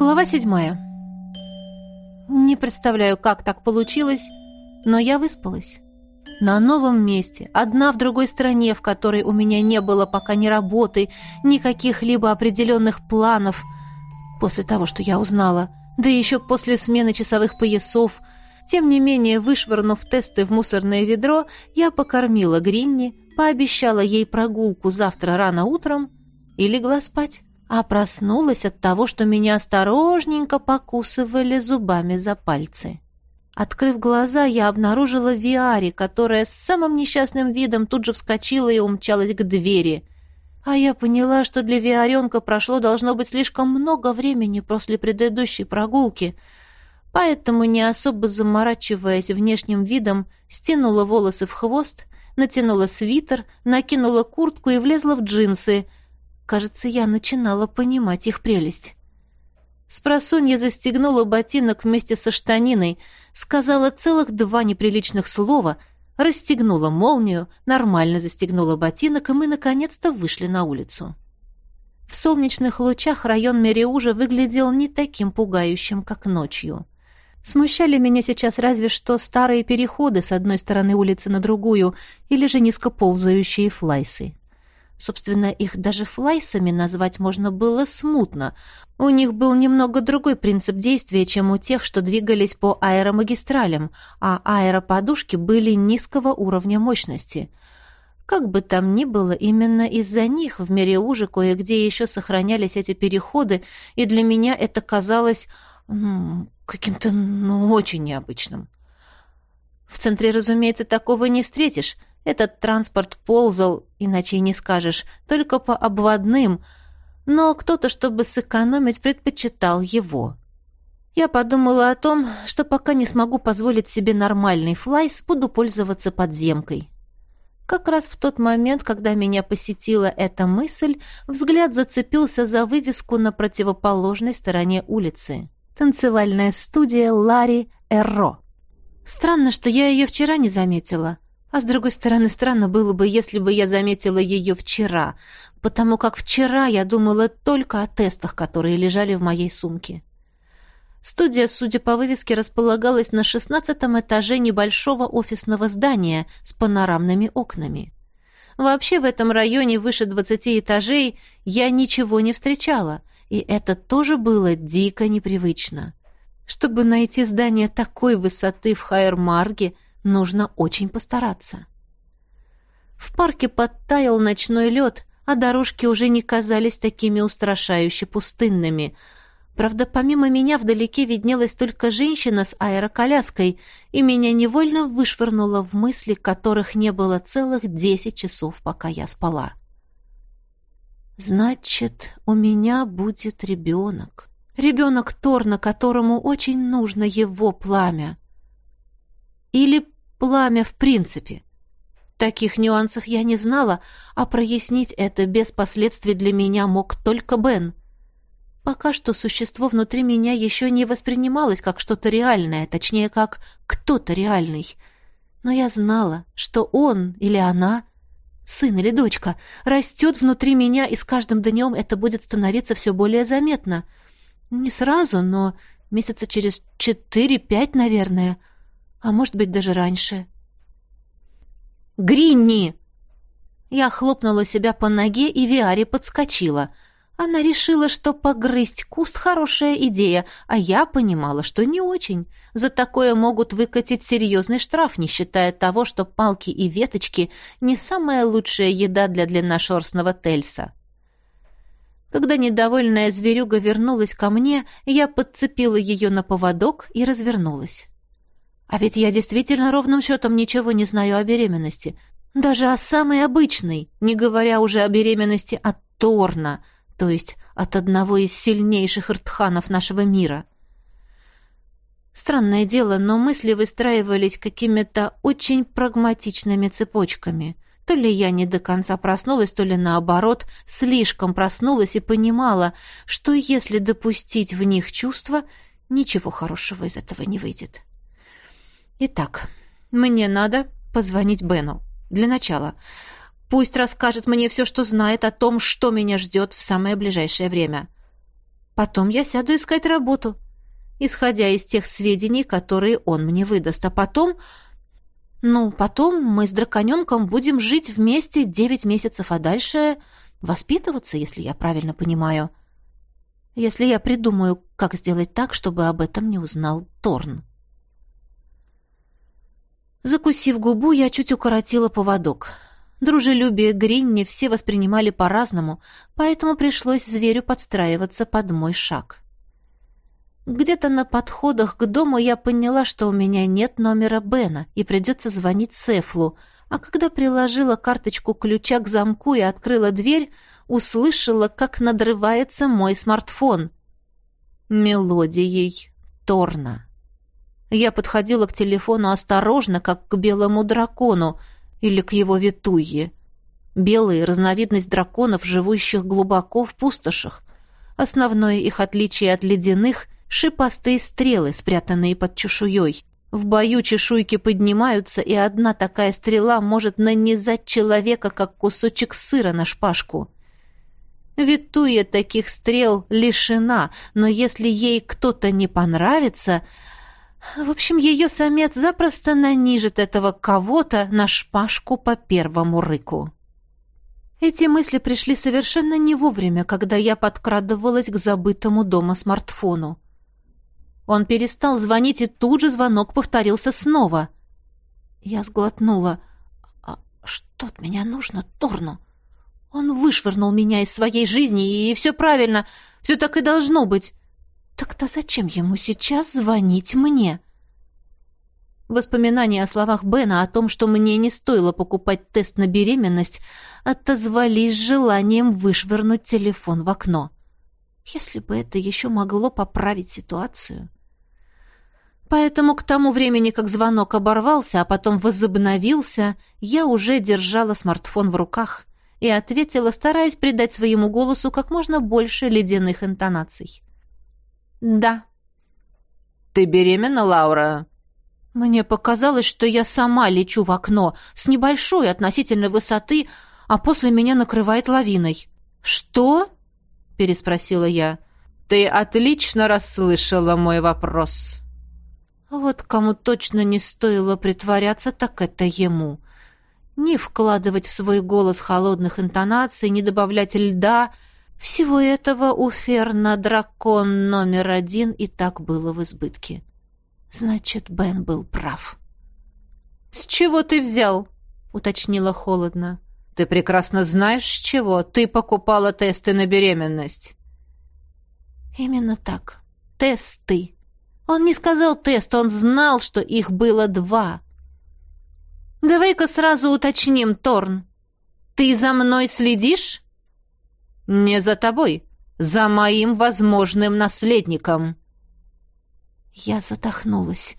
Глава седьмая. Не представляю, как так получилось, но я выспалась. На новом месте, одна в другой стране, в которой у меня не было пока ни работы, ни каких-либо определенных планов. После того, что я узнала, да еще после смены часовых поясов, тем не менее, вышвырнув тесты в мусорное ведро, я покормила Гринни, пообещала ей прогулку завтра рано утром и легла спать а проснулась от того, что меня осторожненько покусывали зубами за пальцы. Открыв глаза, я обнаружила Виари, которая с самым несчастным видом тут же вскочила и умчалась к двери. А я поняла, что для Виаренка прошло должно быть слишком много времени после предыдущей прогулки, поэтому, не особо заморачиваясь внешним видом, стянула волосы в хвост, натянула свитер, накинула куртку и влезла в джинсы — Кажется, я начинала понимать их прелесть. Спросунья застегнула ботинок вместе со штаниной, сказала целых два неприличных слова, расстегнула молнию, нормально застегнула ботинок, и мы наконец-то вышли на улицу. В солнечных лучах район Мериужа выглядел не таким пугающим, как ночью. Смущали меня сейчас разве что старые переходы с одной стороны улицы на другую или же низкоползающие флайсы. Собственно, их даже флайсами назвать можно было смутно. У них был немного другой принцип действия, чем у тех, что двигались по аэромагистралям, а аэроподушки были низкого уровня мощности. Как бы там ни было, именно из-за них в мире уже кое-где еще сохранялись эти переходы, и для меня это казалось каким-то ну, очень необычным. В центре, разумеется, такого не встретишь — этот транспорт ползал, иначе и не скажешь, только по обводным, но кто-то, чтобы сэкономить, предпочитал его. Я подумала о том, что пока не смогу позволить себе нормальный флайс, буду пользоваться подземкой. Как раз в тот момент, когда меня посетила эта мысль, взгляд зацепился за вывеску на противоположной стороне улицы. Танцевальная студия Ларри Эрро. Странно, что я ее вчера не заметила. А с другой стороны, странно было бы, если бы я заметила ее вчера, потому как вчера я думала только о тестах, которые лежали в моей сумке. Студия, судя по вывеске, располагалась на шестнадцатом этаже небольшого офисного здания с панорамными окнами. Вообще в этом районе выше двадцати этажей я ничего не встречала, и это тоже было дико непривычно. Чтобы найти здание такой высоты в Хайермарге – Нужно очень постараться. В парке подтаял ночной лед, а дорожки уже не казались такими устрашающе пустынными. Правда, помимо меня вдалеке виднелась только женщина с аэроколяской, и меня невольно вышвырнуло в мысли, которых не было целых десять часов, пока я спала. «Значит, у меня будет ребенок. Ребенок Торна, которому очень нужно его пламя. Или пламя в принципе. Таких нюансов я не знала, а прояснить это без последствий для меня мог только Бен. Пока что существо внутри меня еще не воспринималось как что-то реальное, точнее, как кто-то реальный. Но я знала, что он или она, сын или дочка, растет внутри меня, и с каждым днем это будет становиться все более заметно. Не сразу, но месяца через четыре-пять, наверное — а может быть, даже раньше. «Гринни!» Я хлопнула себя по ноге, и Виари подскочила. Она решила, что погрызть куст — хорошая идея, а я понимала, что не очень. За такое могут выкатить серьезный штраф, не считая того, что палки и веточки — не самая лучшая еда для длинношерстного тельса. Когда недовольная зверюга вернулась ко мне, я подцепила ее на поводок и развернулась. А ведь я действительно ровным счетом ничего не знаю о беременности. Даже о самой обычной, не говоря уже о беременности от Торна, то есть от одного из сильнейших ртханов нашего мира. Странное дело, но мысли выстраивались какими-то очень прагматичными цепочками. То ли я не до конца проснулась, то ли наоборот, слишком проснулась и понимала, что если допустить в них чувства, ничего хорошего из этого не выйдет. Итак, мне надо позвонить Бену. Для начала. Пусть расскажет мне все, что знает о том, что меня ждет в самое ближайшее время. Потом я сяду искать работу, исходя из тех сведений, которые он мне выдаст. А потом... Ну, потом мы с драконенком будем жить вместе девять месяцев, а дальше воспитываться, если я правильно понимаю. Если я придумаю, как сделать так, чтобы об этом не узнал Торн. Закусив губу, я чуть укоротила поводок. Дружелюбие Гринни все воспринимали по-разному, поэтому пришлось зверю подстраиваться под мой шаг. Где-то на подходах к дому я поняла, что у меня нет номера Бена, и придется звонить Сефлу, а когда приложила карточку ключа к замку и открыла дверь, услышала, как надрывается мой смартфон. Мелодией Торна. Я подходила к телефону осторожно, как к белому дракону или к его витуе. Белые — разновидность драконов, живущих глубоко в пустошах. Основное их отличие от ледяных — шипастые стрелы, спрятанные под чешуей. В бою чешуйки поднимаются, и одна такая стрела может нанизать человека, как кусочек сыра на шпажку. Витуя таких стрел лишена, но если ей кто-то не понравится, в общем, ее самец запросто нанижит этого кого-то на шпажку по первому рыку. Эти мысли пришли совершенно не вовремя, когда я подкрадывалась к забытому дома смартфону. Он перестал звонить, и тут же звонок повторился снова. Я сглотнула. «А что от меня нужно Торну?» Он вышвырнул меня из своей жизни, и все правильно, все так и должно быть. Так-то зачем ему сейчас звонить мне? Воспоминания о словах Бена о том, что мне не стоило покупать тест на беременность, отозвались желанием вышвырнуть телефон в окно. Если бы это еще могло поправить ситуацию. Поэтому к тому времени, как звонок оборвался, а потом возобновился, я уже держала смартфон в руках и ответила, стараясь придать своему голосу как можно больше ледяных интонаций. «Да». «Ты беременна, Лаура?» Мне показалось, что я сама лечу в окно с небольшой относительной высоты, а после меня накрывает лавиной. «Что?» — переспросила я. «Ты отлично расслышала мой вопрос». Вот кому точно не стоило притворяться, так это ему. Не вкладывать в свой голос холодных интонаций, не добавлять льда — всего этого у Ферна дракон номер один и так было в избытке. Значит, Бен был прав. «С чего ты взял?» — уточнила холодно. «Ты прекрасно знаешь, с чего. Ты покупала тесты на беременность». «Именно так. Тесты. Он не сказал тест, он знал, что их было два». «Давай-ка сразу уточним, Торн. Ты за мной следишь?» «Не за тобой, за моим возможным наследником». Я задохнулась.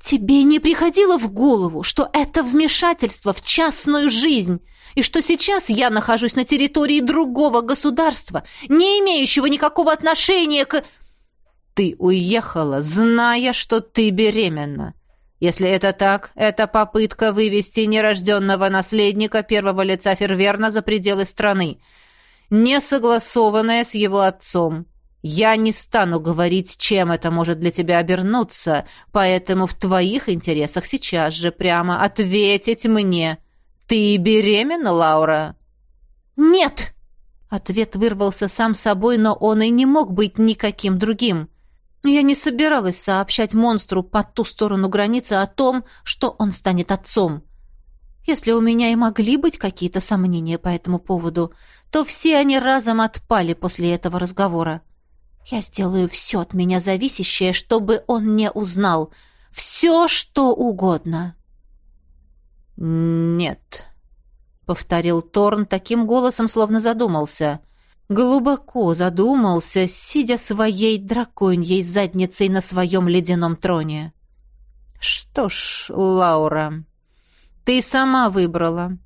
«Тебе не приходило в голову, что это вмешательство в частную жизнь, и что сейчас я нахожусь на территории другого государства, не имеющего никакого отношения к...» «Ты уехала, зная, что ты беременна. Если это так, это попытка вывести нерожденного наследника первого лица Ферверна за пределы страны не согласованное с его отцом. Я не стану говорить, чем это может для тебя обернуться, поэтому в твоих интересах сейчас же прямо ответить мне. Ты беременна, Лаура? Нет. Ответ вырвался сам собой, но он и не мог быть никаким другим. Я не собиралась сообщать монстру по ту сторону границы о том, что он станет отцом. Если у меня и могли быть какие-то сомнения по этому поводу, то все они разом отпали после этого разговора. Я сделаю все от меня зависящее, чтобы он не узнал. Все, что угодно. «Нет», — повторил Торн таким голосом, словно задумался. Глубоко задумался, сидя своей драконьей задницей на своем ледяном троне. «Что ж, Лаура, ты сама выбрала.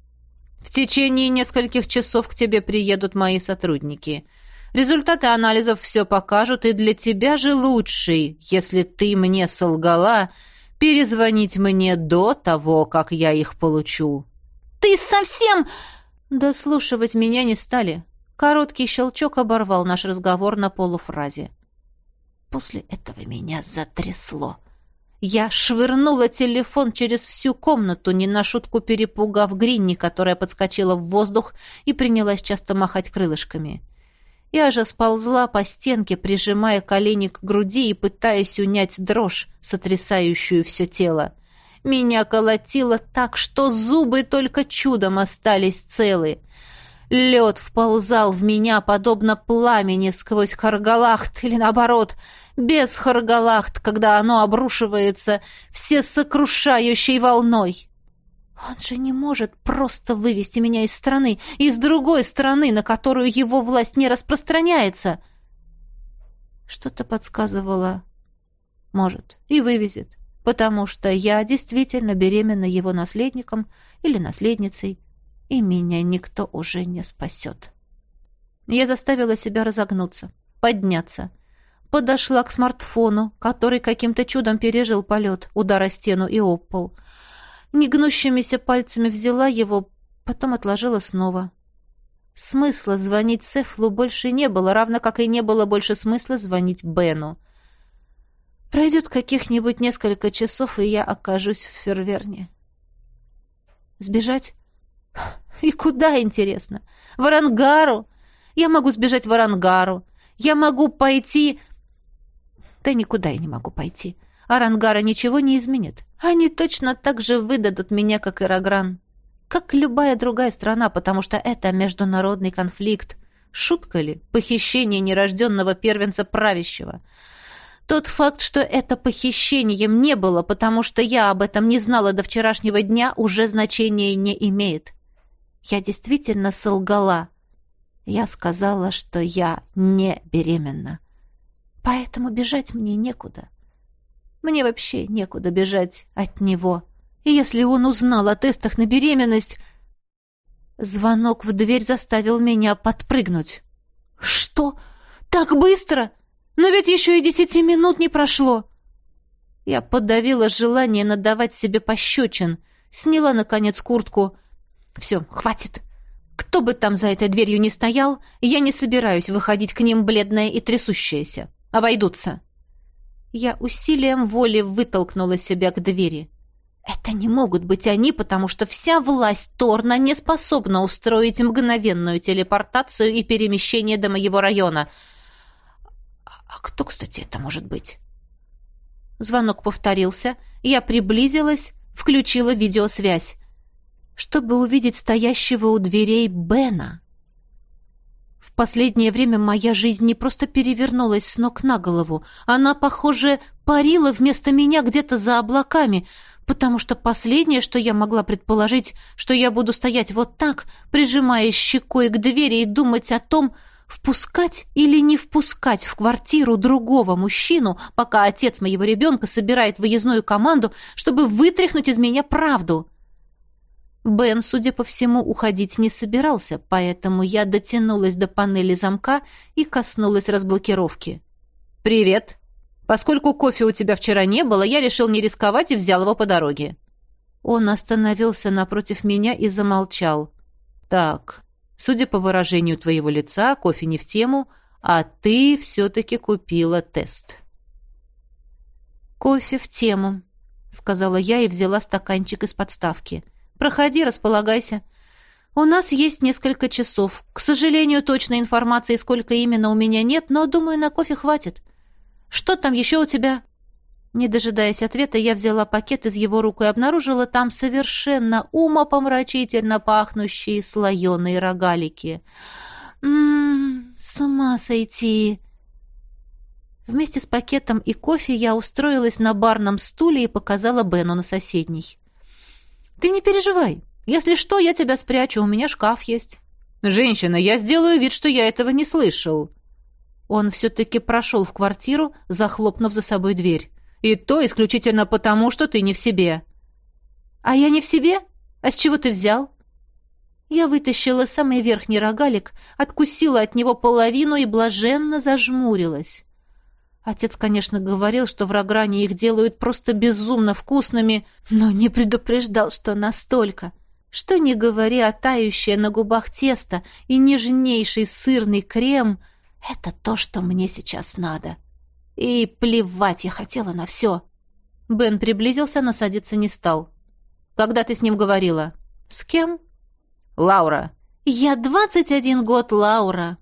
В течение нескольких часов к тебе приедут мои сотрудники. Результаты анализов все покажут, и для тебя же лучший, если ты мне солгала, перезвонить мне до того, как я их получу. Ты совсем... Дослушивать меня не стали. Короткий щелчок оборвал наш разговор на полуфразе. После этого меня затрясло. Я швырнула телефон через всю комнату, не на шутку перепугав Гринни, которая подскочила в воздух и принялась часто махать крылышками. Я же сползла по стенке, прижимая колени к груди и пытаясь унять дрожь, сотрясающую все тело. Меня колотило так, что зубы только чудом остались целы. Лед вползал в меня, подобно пламени сквозь харгалахт, или наоборот, без харгалахт, когда оно обрушивается всесокрушающей волной. Он же не может просто вывести меня из страны, из другой страны, на которую его власть не распространяется. Что-то подсказывало. Может, и вывезет, потому что я действительно беременна его наследником или наследницей, и меня никто уже не спасет. Я заставила себя разогнуться, подняться. Подошла к смартфону, который каким-то чудом пережил полет, удар о стену и об пол. Негнущимися пальцами взяла его, потом отложила снова. Смысла звонить Сефлу больше не было, равно как и не было больше смысла звонить Бену. Пройдет каких-нибудь несколько часов, и я окажусь в Ферверне. Сбежать? И куда, интересно? В Арангару? Я могу сбежать в Арангару. Я могу пойти... Да никуда я не могу пойти. Арангара ничего не изменит. Они точно так же выдадут меня, как Ирагран. Как любая другая страна, потому что это международный конфликт. Шутка ли? Похищение нерожденного первенца правящего. Тот факт, что это похищением не было, потому что я об этом не знала до вчерашнего дня, уже значения не имеет. Я действительно солгала. Я сказала, что я не беременна. Поэтому бежать мне некуда. Мне вообще некуда бежать от него. И если он узнал о тестах на беременность... Звонок в дверь заставил меня подпрыгнуть. «Что? Так быстро? Но ведь еще и десяти минут не прошло!» Я подавила желание надавать себе пощечин, сняла, наконец, куртку, все, хватит. Кто бы там за этой дверью не стоял, я не собираюсь выходить к ним бледная и трясущаяся. Обойдутся. Я усилием воли вытолкнула себя к двери. Это не могут быть они, потому что вся власть Торна не способна устроить мгновенную телепортацию и перемещение до моего района. А кто, кстати, это может быть? Звонок повторился, я приблизилась, включила видеосвязь чтобы увидеть стоящего у дверей Бена. В последнее время моя жизнь не просто перевернулась с ног на голову, она, похоже, парила вместо меня где-то за облаками, потому что последнее, что я могла предположить, что я буду стоять вот так, прижимаясь щекой к двери и думать о том, впускать или не впускать в квартиру другого мужчину, пока отец моего ребенка собирает выездную команду, чтобы вытряхнуть из меня правду. Бен, судя по всему, уходить не собирался, поэтому я дотянулась до панели замка и коснулась разблокировки. «Привет. Поскольку кофе у тебя вчера не было, я решил не рисковать и взял его по дороге». Он остановился напротив меня и замолчал. «Так, судя по выражению твоего лица, кофе не в тему, а ты все-таки купила тест». «Кофе в тему», — сказала я и взяла стаканчик из подставки. Проходи, располагайся. У нас есть несколько часов. К сожалению, точной информации, сколько именно у меня нет, но, думаю, на кофе хватит. Что там еще у тебя?» Не дожидаясь ответа, я взяла пакет из его рук и обнаружила там совершенно умопомрачительно пахнущие слоеные рогалики. «Ммм, с ума сойти!» Вместе с пакетом и кофе я устроилась на барном стуле и показала Бену на соседний. Ты не переживай. Если что, я тебя спрячу, у меня шкаф есть. Женщина, я сделаю вид, что я этого не слышал. Он все-таки прошел в квартиру, захлопнув за собой дверь. И то исключительно потому, что ты не в себе. А я не в себе? А с чего ты взял? Я вытащила самый верхний рогалик, откусила от него половину и блаженно зажмурилась. Отец, конечно, говорил, что в Рогране их делают просто безумно вкусными, но не предупреждал, что настолько. Что не говори, а тающее на губах тесто и нежнейший сырный крем — это то, что мне сейчас надо. И плевать я хотела на все. Бен приблизился, но садиться не стал. «Когда ты с ним говорила?» «С кем?» «Лаура». «Я двадцать один год, Лаура», —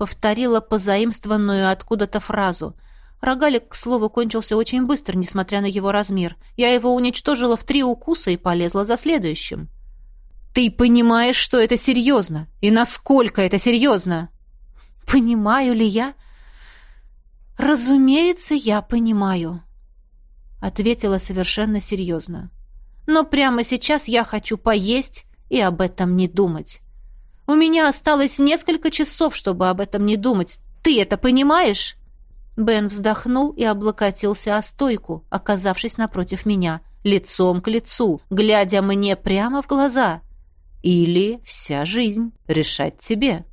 повторила позаимствованную откуда-то фразу — Рогалик, к слову, кончился очень быстро, несмотря на его размер. Я его уничтожила в три укуса и полезла за следующим. «Ты понимаешь, что это серьезно? И насколько это серьезно?» «Понимаю ли я?» «Разумеется, я понимаю», — ответила совершенно серьезно. «Но прямо сейчас я хочу поесть и об этом не думать. У меня осталось несколько часов, чтобы об этом не думать. Ты это понимаешь?» Бен вздохнул и облокотился о стойку, оказавшись напротив меня, лицом к лицу, глядя мне прямо в глаза. Или вся жизнь решать тебе.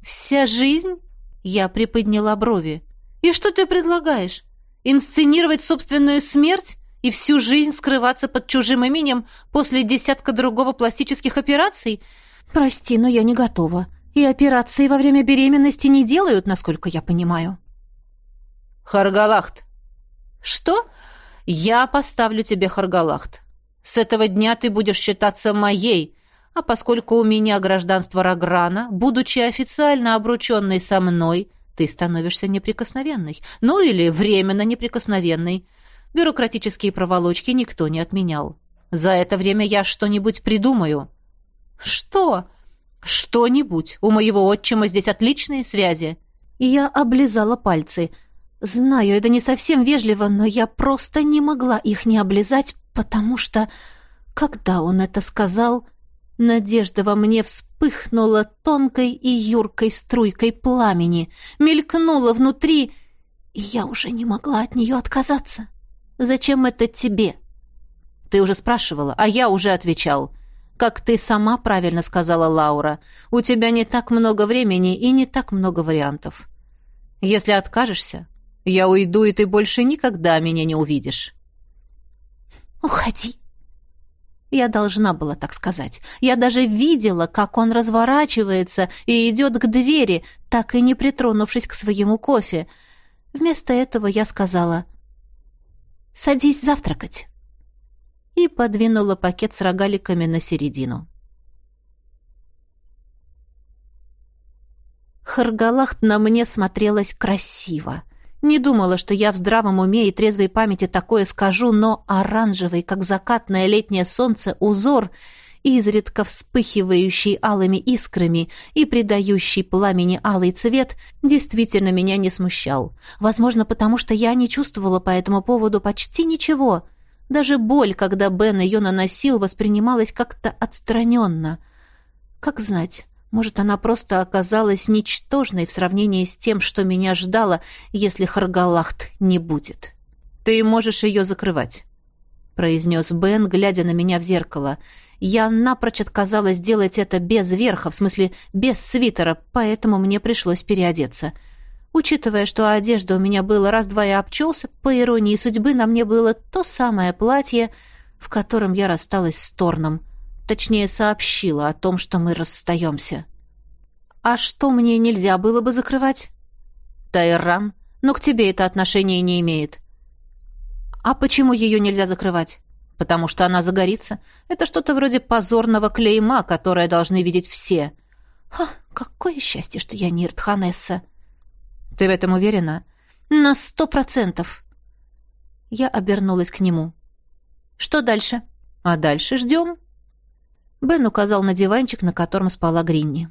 «Вся жизнь?» Я приподняла брови. «И что ты предлагаешь? Инсценировать собственную смерть и всю жизнь скрываться под чужим именем после десятка другого пластических операций? Прости, но я не готова. И операции во время беременности не делают, насколько я понимаю. Харгалахт. Что? Я поставлю тебе Харгалахт. С этого дня ты будешь считаться моей, а поскольку у меня гражданство Раграна, будучи официально обрученной со мной, ты становишься неприкосновенной. Ну или временно неприкосновенной. Бюрократические проволочки никто не отменял. За это время я что-нибудь придумаю. Что? «Что-нибудь. У моего отчима здесь отличные связи». И я облизала пальцы. Знаю, это не совсем вежливо, но я просто не могла их не облизать, потому что, когда он это сказал, надежда во мне вспыхнула тонкой и юркой струйкой пламени, мелькнула внутри, и я уже не могла от нее отказаться. «Зачем это тебе?» «Ты уже спрашивала, а я уже отвечал». Как ты сама правильно сказала, Лаура, у тебя не так много времени и не так много вариантов. Если откажешься, я уйду, и ты больше никогда меня не увидишь. Уходи. Я должна была так сказать. Я даже видела, как он разворачивается и идет к двери, так и не притронувшись к своему кофе. Вместо этого я сказала «Садись завтракать» и подвинула пакет с рогаликами на середину. Харгалахт на мне смотрелась красиво. Не думала, что я в здравом уме и трезвой памяти такое скажу, но оранжевый, как закатное летнее солнце, узор, изредка вспыхивающий алыми искрами и придающий пламени алый цвет, действительно меня не смущал. Возможно, потому что я не чувствовала по этому поводу почти ничего — даже боль, когда Бен ее наносил, воспринималась как-то отстраненно. Как знать, может, она просто оказалась ничтожной в сравнении с тем, что меня ждало, если Харгалахт не будет. «Ты можешь ее закрывать», — произнес Бен, глядя на меня в зеркало. Я напрочь отказалась делать это без верха, в смысле без свитера, поэтому мне пришлось переодеться — Учитывая, что одежда у меня была раз-два и обчелся, по иронии судьбы на мне было то самое платье, в котором я рассталась с Торном. Точнее, сообщила о том, что мы расстаемся. А что мне нельзя было бы закрывать? Тайран. Но к тебе это отношение не имеет. А почему ее нельзя закрывать? Потому что она загорится. Это что-то вроде позорного клейма, которое должны видеть все. Ха, какое счастье, что я не Иртханесса. Ты в этом уверена? На сто процентов. Я обернулась к нему. Что дальше? А дальше ждем. Бен указал на диванчик, на котором спала Гринни.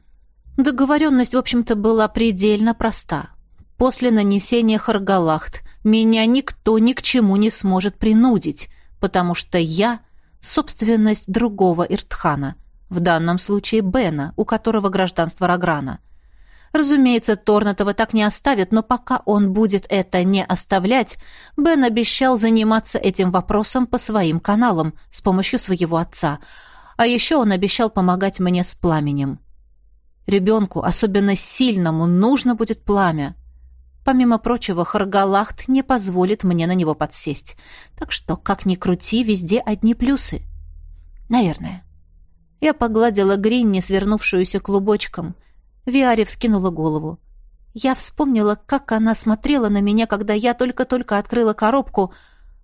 Договоренность, в общем-то, была предельно проста. После нанесения Харгалахт меня никто ни к чему не сможет принудить, потому что я — собственность другого Иртхана, в данном случае Бена, у которого гражданство Раграна — Разумеется, Торнатова так не оставит, но пока он будет это не оставлять, Бен обещал заниматься этим вопросом по своим каналам с помощью своего отца. А еще он обещал помогать мне с пламенем. Ребенку, особенно сильному, нужно будет пламя. Помимо прочего, Харгалахт не позволит мне на него подсесть. Так что, как ни крути, везде одни плюсы. Наверное. Я погладила Гринни, свернувшуюся клубочком. Виари вскинула голову. Я вспомнила, как она смотрела на меня, когда я только-только открыла коробку,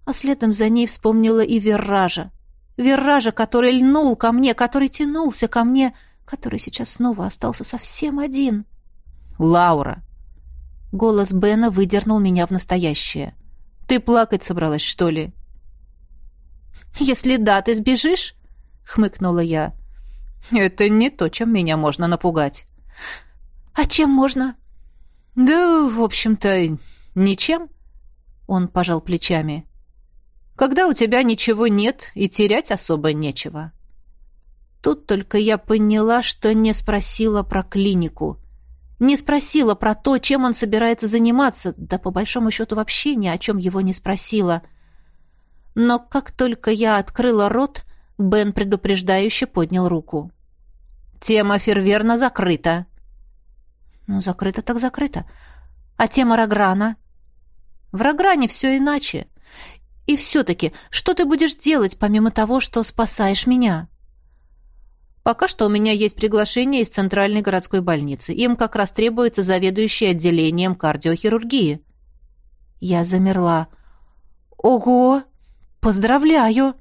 а следом за ней вспомнила и Верража. Верража, который льнул ко мне, который тянулся ко мне, который сейчас снова остался совсем один. «Лаура!» Голос Бена выдернул меня в настоящее. «Ты плакать собралась, что ли?» «Если да, ты сбежишь?» — хмыкнула я. «Это не то, чем меня можно напугать». «А чем можно?» «Да, в общем-то, ничем», — он пожал плечами. «Когда у тебя ничего нет и терять особо нечего». Тут только я поняла, что не спросила про клинику. Не спросила про то, чем он собирается заниматься, да по большому счету вообще ни о чем его не спросила. Но как только я открыла рот, Бен предупреждающе поднял руку. «Тема Ферверна закрыта», ну, закрыто так закрыто. А тема Рограна? В Рогране все иначе. И все-таки, что ты будешь делать, помимо того, что спасаешь меня? Пока что у меня есть приглашение из Центральной городской больницы. Им как раз требуется заведующий отделением кардиохирургии. Я замерла. Ого! Поздравляю!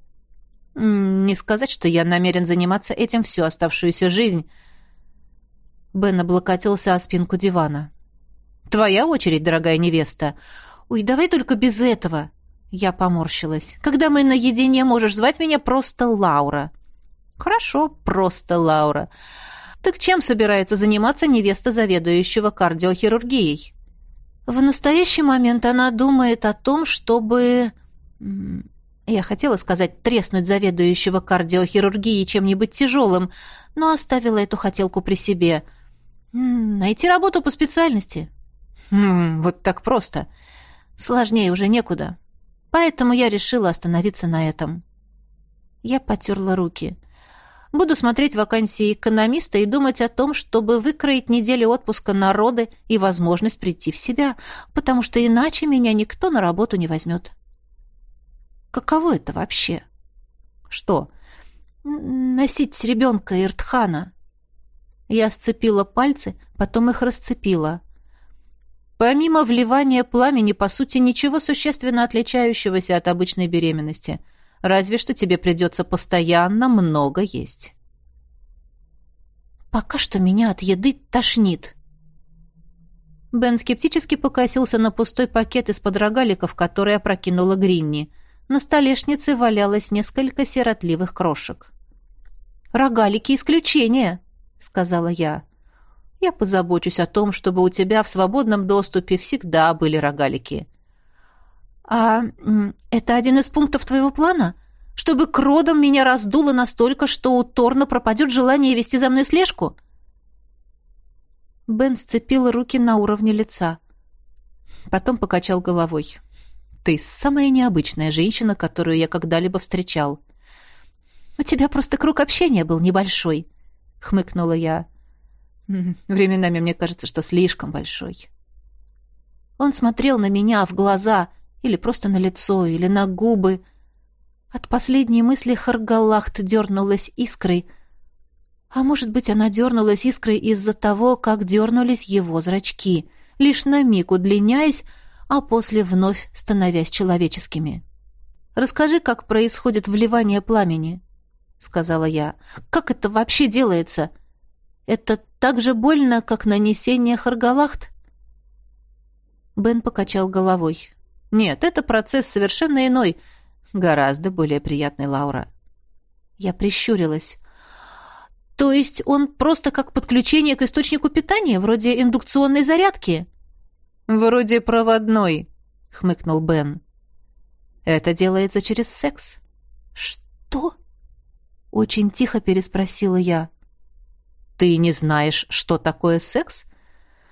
Не сказать, что я намерен заниматься этим всю оставшуюся жизнь, Бен облокотился о спинку дивана. «Твоя очередь, дорогая невеста». «Ой, давай только без этого». Я поморщилась. «Когда мы наедине, можешь звать меня просто Лаура». «Хорошо, просто Лаура. Так чем собирается заниматься невеста заведующего кардиохирургией?» «В настоящий момент она думает о том, чтобы...» Я хотела сказать треснуть заведующего кардиохирургией чем-нибудь тяжелым, но оставила эту хотелку при себе – Найти работу по специальности. Хм, вот так просто. Сложнее уже некуда. Поэтому я решила остановиться на этом. Я потерла руки. Буду смотреть вакансии экономиста и думать о том, чтобы выкроить неделю отпуска на роды и возможность прийти в себя, потому что иначе меня никто на работу не возьмет. Каково это вообще? Что? Носить ребенка Иртхана. Я сцепила пальцы, потом их расцепила. Помимо вливания пламени, по сути, ничего существенно отличающегося от обычной беременности. Разве что тебе придется постоянно много есть. Пока что меня от еды тошнит. Бен скептически покосился на пустой пакет из-под рогаликов, который опрокинула Гринни. На столешнице валялось несколько сиротливых крошек. «Рогалики — исключение!» сказала я. Я позабочусь о том, чтобы у тебя в свободном доступе всегда были рогалики. А это один из пунктов твоего плана? Чтобы к родам меня раздуло настолько, что у Торна пропадет желание вести за мной слежку? Бен сцепил руки на уровне лица. Потом покачал головой. «Ты самая необычная женщина, которую я когда-либо встречал. У тебя просто круг общения был небольшой», — хмыкнула я. «Временами мне кажется, что слишком большой». Он смотрел на меня в глаза, или просто на лицо, или на губы. От последней мысли Харгалахт дернулась искрой, а может быть, она дернулась искрой из-за того, как дернулись его зрачки, лишь на миг удлиняясь, а после вновь становясь человеческими. «Расскажи, как происходит вливание пламени», сказала я. Как это вообще делается? Это так же больно, как нанесение харгалахт? Бен покачал головой. Нет, это процесс совершенно иной, гораздо более приятный, Лаура. Я прищурилась. То есть он просто как подключение к источнику питания, вроде индукционной зарядки? Вроде проводной, хмыкнул Бен. Это делается через секс. Что? Очень тихо переспросила я. «Ты не знаешь, что такое секс?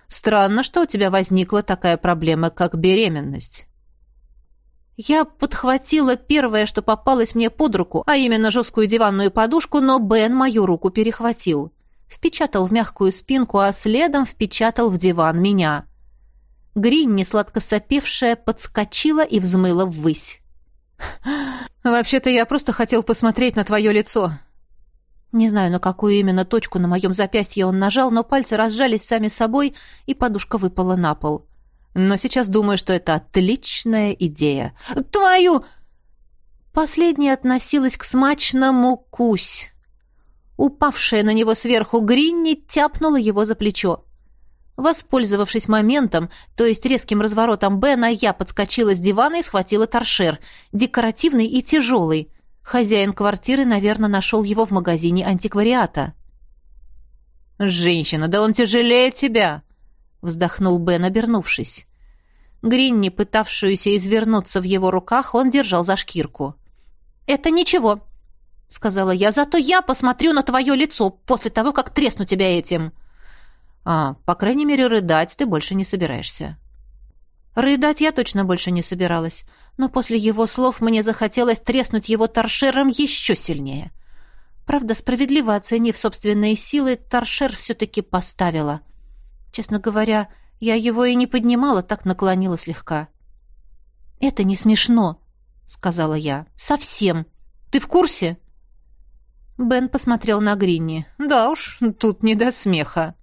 Странно, что у тебя возникла такая проблема, как беременность». Я подхватила первое, что попалось мне под руку, а именно жесткую диванную подушку, но Бен мою руку перехватил. Впечатал в мягкую спинку, а следом впечатал в диван меня. Гринни, сладко сопевшая, подскочила и взмыла ввысь. «Вообще-то я просто хотел посмотреть на твое лицо». Не знаю, на какую именно точку на моем запястье он нажал, но пальцы разжались сами собой, и подушка выпала на пол. Но сейчас думаю, что это отличная идея. «Твою!» Последняя относилась к смачному кусь. Упавшая на него сверху Гринни тяпнула его за плечо. Воспользовавшись моментом, то есть резким разворотом Бена, я подскочила с дивана и схватила торшер, декоративный и тяжелый. Хозяин квартиры, наверное, нашел его в магазине антиквариата. «Женщина, да он тяжелее тебя!» — вздохнул Бен, обернувшись. Гринни, пытавшуюся извернуться в его руках, он держал за шкирку. «Это ничего», — сказала я, — «зато я посмотрю на твое лицо после того, как тресну тебя этим». А, по крайней мере, рыдать ты больше не собираешься. Рыдать я точно больше не собиралась, но после его слов мне захотелось треснуть его торшером еще сильнее. Правда, справедливо оценив собственные силы, торшер все-таки поставила. Честно говоря, я его и не поднимала, так наклонила слегка. «Это не смешно», — сказала я. «Совсем. Ты в курсе?» Бен посмотрел на Гринни. «Да уж, тут не до смеха».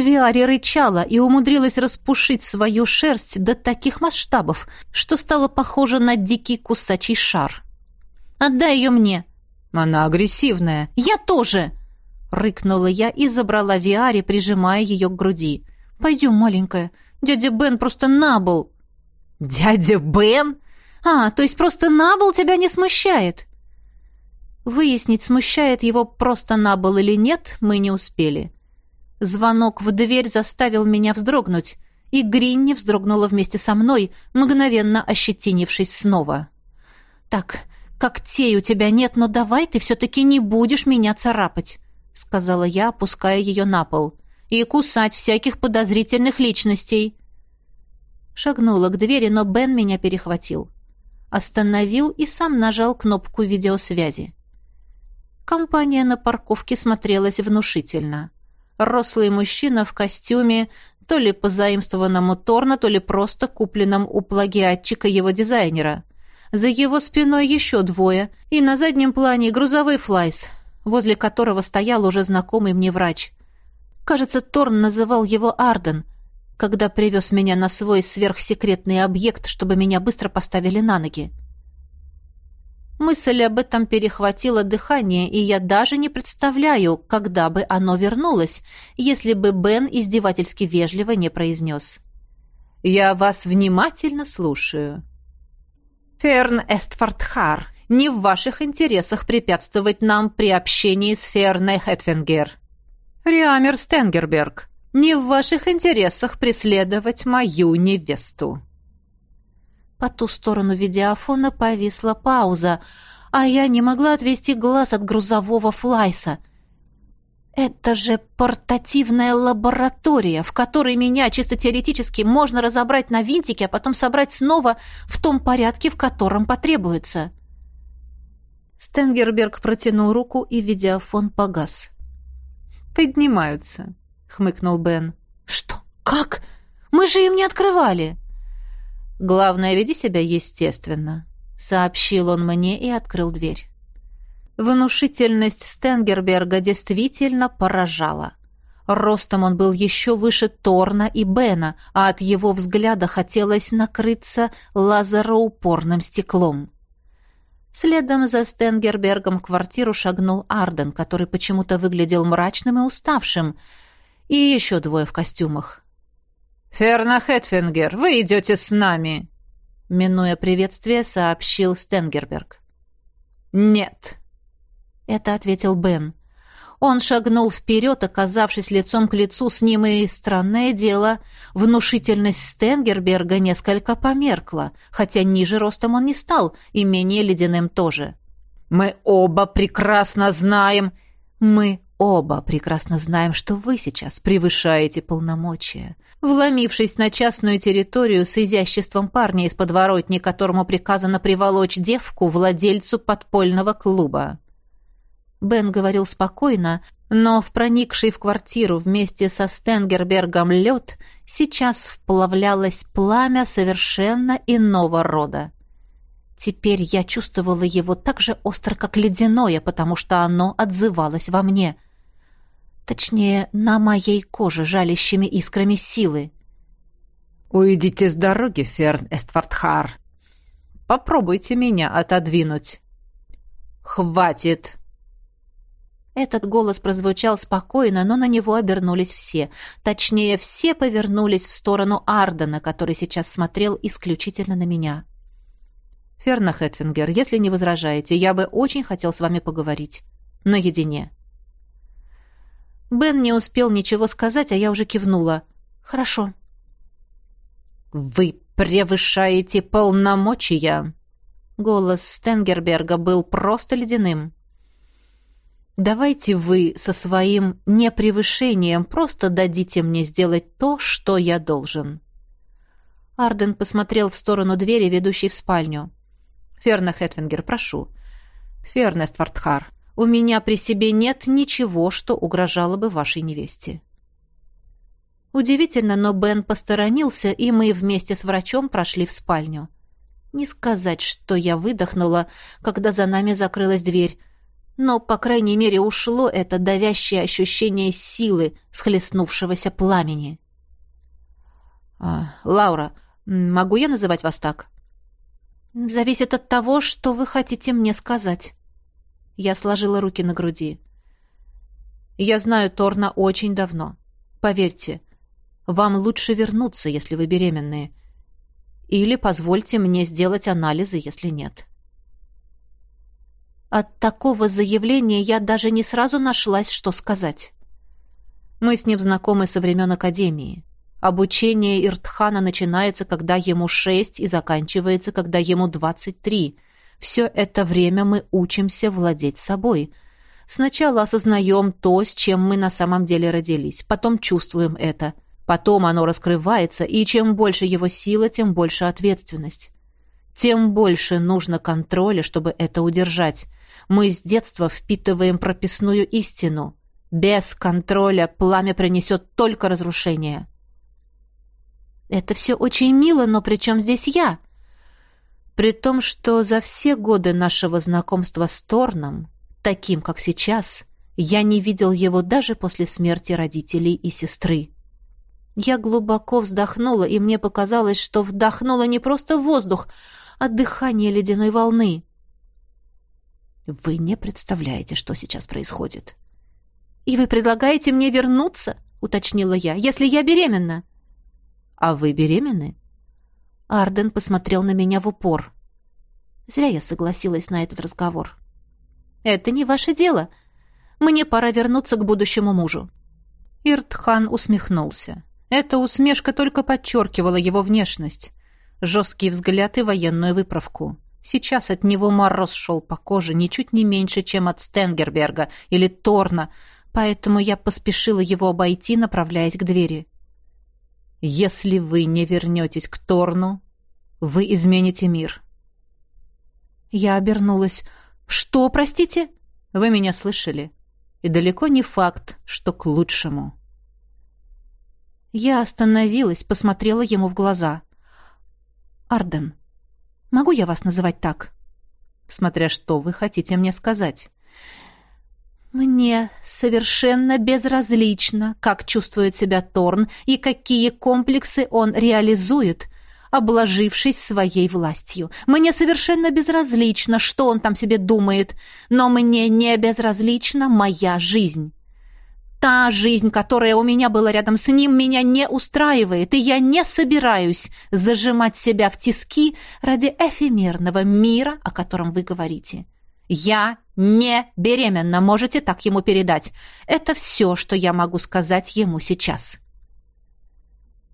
Виари рычала и умудрилась распушить свою шерсть до таких масштабов, что стала похожа на дикий кусачий шар. «Отдай ее мне!» «Она агрессивная!» «Я тоже!» Рыкнула я и забрала Виари, прижимая ее к груди. «Пойдем, маленькая. Дядя Бен просто набыл». «Дядя Бен?» «А, то есть просто набыл тебя не смущает?» Выяснить, смущает его просто набыл или нет, мы не успели. Звонок в дверь заставил меня вздрогнуть, и Гринни вздрогнула вместе со мной, мгновенно ощетинившись снова. «Так, когтей у тебя нет, но давай ты все-таки не будешь меня царапать», — сказала я, опуская ее на пол, «и кусать всяких подозрительных личностей». Шагнула к двери, но Бен меня перехватил. Остановил и сам нажал кнопку видеосвязи. Компания на парковке смотрелась внушительно. Рослый мужчина в костюме, то ли позаимствованному Торна, то ли просто купленном у плагиатчика его дизайнера. За его спиной еще двое, и на заднем плане грузовой флайс, возле которого стоял уже знакомый мне врач. Кажется, Торн называл его Арден, когда привез меня на свой сверхсекретный объект, чтобы меня быстро поставили на ноги. Мысль об этом перехватила дыхание, и я даже не представляю, когда бы оно вернулось, если бы Бен издевательски вежливо не произнес. «Я вас внимательно слушаю». «Ферн Эстфордхар, не в ваших интересах препятствовать нам при общении с Ферной Хэтвенгер». «Риамер Стенгерберг, не в ваших интересах преследовать мою невесту». По ту сторону видеофона повисла пауза, а я не могла отвести глаз от грузового флайса. Это же портативная лаборатория, в которой меня чисто теоретически можно разобрать на винтики, а потом собрать снова в том порядке, в котором потребуется. Стенгерберг протянул руку, и видеофон погас. «Поднимаются», — хмыкнул Бен. «Что? Как? Мы же им не открывали!» Главное, веди себя естественно», — сообщил он мне и открыл дверь. Внушительность Стенгерберга действительно поражала. Ростом он был еще выше Торна и Бена, а от его взгляда хотелось накрыться лазероупорным стеклом. Следом за Стенгербергом в квартиру шагнул Арден, который почему-то выглядел мрачным и уставшим, и еще двое в костюмах. «Ферна Хэтфингер, вы идете с нами!» Минуя приветствие, сообщил Стенгерберг. «Нет!» Это ответил Бен. Он шагнул вперед, оказавшись лицом к лицу с ним, и, странное дело, внушительность Стенгерберга несколько померкла, хотя ниже ростом он не стал, и менее ледяным тоже. «Мы оба прекрасно знаем...» «Мы оба прекрасно знаем, что вы сейчас превышаете полномочия вломившись на частную территорию с изяществом парня из подворотни, которому приказано приволочь девку владельцу подпольного клуба. Бен говорил спокойно, но в проникший в квартиру вместе со Стенгербергом лед сейчас вплавлялось пламя совершенно иного рода. Теперь я чувствовала его так же остро, как ледяное, потому что оно отзывалось во мне. Точнее, на моей коже жалящими искрами силы. «Уйдите с дороги, Ферн Эствардхар. Попробуйте меня отодвинуть». «Хватит!» Этот голос прозвучал спокойно, но на него обернулись все. Точнее, все повернулись в сторону Ардена, который сейчас смотрел исключительно на меня. «Ферна Хэтфингер, если не возражаете, я бы очень хотел с вами поговорить. Наедине». Бен не успел ничего сказать, а я уже кивнула. «Хорошо». «Вы превышаете полномочия!» Голос Стенгерберга был просто ледяным. Давайте вы со своим непревышением просто дадите мне сделать то, что я должен. Арден посмотрел в сторону двери, ведущей в спальню. Ферна Хэтвингер, прошу. Фернест Вартхар, у меня при себе нет ничего, что угрожало бы вашей невесте. Удивительно, но Бен посторонился, и мы вместе с врачом прошли в спальню. Не сказать, что я выдохнула, когда за нами закрылась дверь, но, по крайней мере, ушло это давящее ощущение силы, схлестнувшегося пламени. А, «Лаура, могу я называть вас так?» «Зависит от того, что вы хотите мне сказать». Я сложила руки на груди. «Я знаю Торна очень давно. Поверьте, вам лучше вернуться, если вы беременные. Или позвольте мне сделать анализы, если нет». От такого заявления я даже не сразу нашлась, что сказать. Мы с ним знакомы со времен Академии. Обучение Иртхана начинается, когда ему шесть, и заканчивается, когда ему двадцать три. Все это время мы учимся владеть собой. Сначала осознаем то, с чем мы на самом деле родились, потом чувствуем это. Потом оно раскрывается, и чем больше его сила, тем больше ответственность. Тем больше нужно контроля, чтобы это удержать. Мы с детства впитываем прописную истину. Без контроля пламя принесет только разрушение. Это все очень мило, но при чем здесь я? При том, что за все годы нашего знакомства с Торном, таким, как сейчас, я не видел его даже после смерти родителей и сестры. Я глубоко вздохнула, и мне показалось, что вдохнула не просто воздух, а дыхание ледяной волны. Вы не представляете, что сейчас происходит. И вы предлагаете мне вернуться, уточнила я, если я беременна. А вы беременны? Арден посмотрел на меня в упор. Зря я согласилась на этот разговор. Это не ваше дело. Мне пора вернуться к будущему мужу. Иртхан усмехнулся. Эта усмешка только подчеркивала его внешность. Жесткий взгляд и военную выправку. Сейчас от него мороз шел по коже ничуть не меньше, чем от Стенгерберга или Торна, поэтому я поспешила его обойти, направляясь к двери. «Если вы не вернетесь к Торну, вы измените мир». Я обернулась. «Что, простите?» «Вы меня слышали. И далеко не факт, что к лучшему». Я остановилась, посмотрела ему в глаза. «Арден, Могу я вас называть так? Смотря что вы хотите мне сказать. Мне совершенно безразлично, как чувствует себя Торн и какие комплексы он реализует, обложившись своей властью. Мне совершенно безразлично, что он там себе думает, но мне не безразлична моя жизнь. Та жизнь, которая у меня была рядом с ним, меня не устраивает, и я не собираюсь зажимать себя в тиски ради эфемерного мира, о котором вы говорите. Я не беременна, можете так ему передать. Это все, что я могу сказать ему сейчас.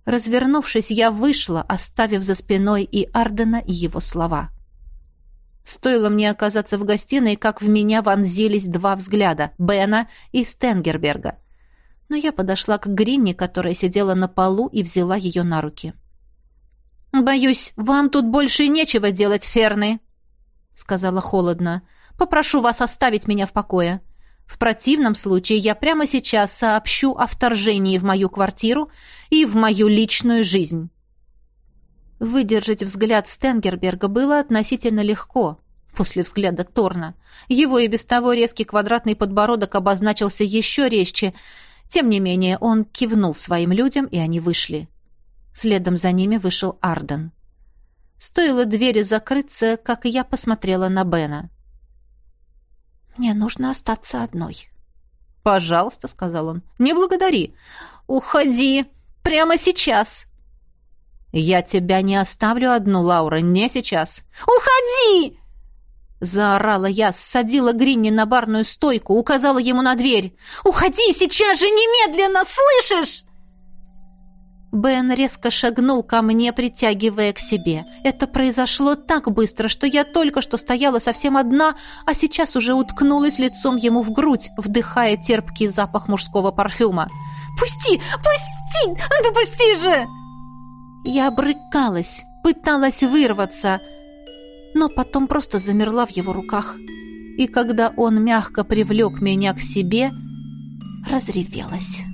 Развернувшись, я вышла, оставив за спиной и Ардена, и его слова. Стоило мне оказаться в гостиной, как в меня вонзились два взгляда — Бена и Стенгерберга. Но я подошла к Гринни, которая сидела на полу, и взяла ее на руки. «Боюсь, вам тут больше нечего делать, Ферны», — сказала холодно. «Попрошу вас оставить меня в покое. В противном случае я прямо сейчас сообщу о вторжении в мою квартиру и в мою личную жизнь». Выдержать взгляд Стенгерберга было относительно легко после взгляда Торна. Его и без того резкий квадратный подбородок обозначился еще резче. Тем не менее, он кивнул своим людям, и они вышли. Следом за ними вышел Арден. Стоило двери закрыться, как я посмотрела на Бена. «Мне нужно остаться одной». «Пожалуйста», — сказал он. «Не благодари». «Уходи! Прямо сейчас!» «Я тебя не оставлю одну, Лаура, не сейчас». «Уходи!» Заорала я, ссадила Гринни на барную стойку, указала ему на дверь. «Уходи сейчас же немедленно, слышишь?» Бен резко шагнул ко мне, притягивая к себе. Это произошло так быстро, что я только что стояла совсем одна, а сейчас уже уткнулась лицом ему в грудь, вдыхая терпкий запах мужского парфюма. «Пусти! Пусти! Да пусти же!» Я брыкалась, пыталась вырваться, но потом просто замерла в его руках. И когда он мягко привлек меня к себе, разревелась.